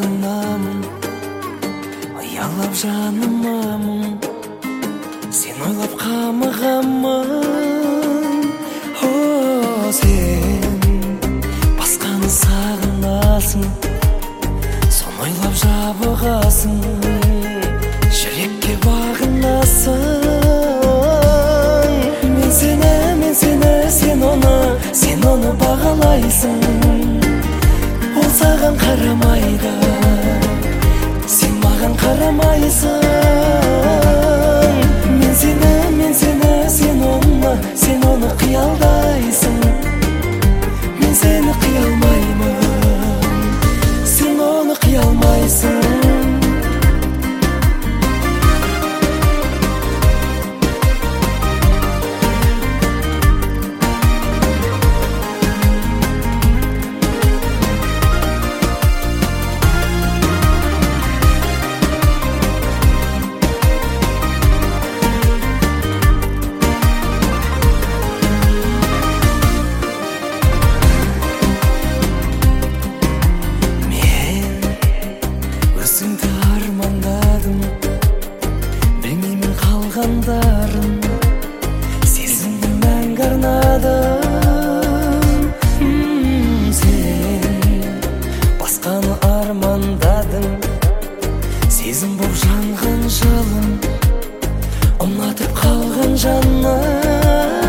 сағынамын ұялап жанымамын сен ойлап қамығамын о сен басқаны сағынасың соны ойлап жабығасың жүрекке бағынасың мен сені мен сені сен оны сен оны бағалайсың. Ол саған қарамайды. Қалғандарын сезімді мәңгі арнадым сен басқаны армандадың сезім боп жанған жалын ұнатып қалған жанның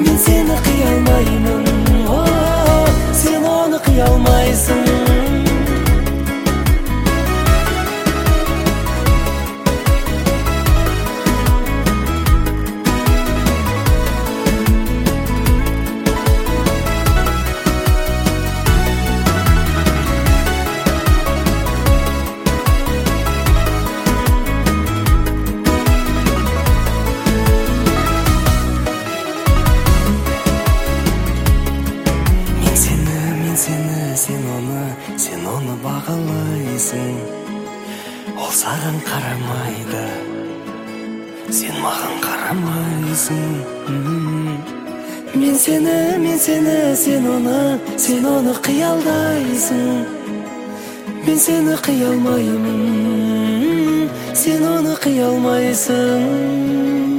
мен сені қия алмаймын о сен оны оны сен оны бағалайсың ол саған қарамайды. Сен маған қарамайсың. Мен сені мен сені сен оны сен оны қиялдайсың. Мен сені қия алмаймын сен оны қия алмайсың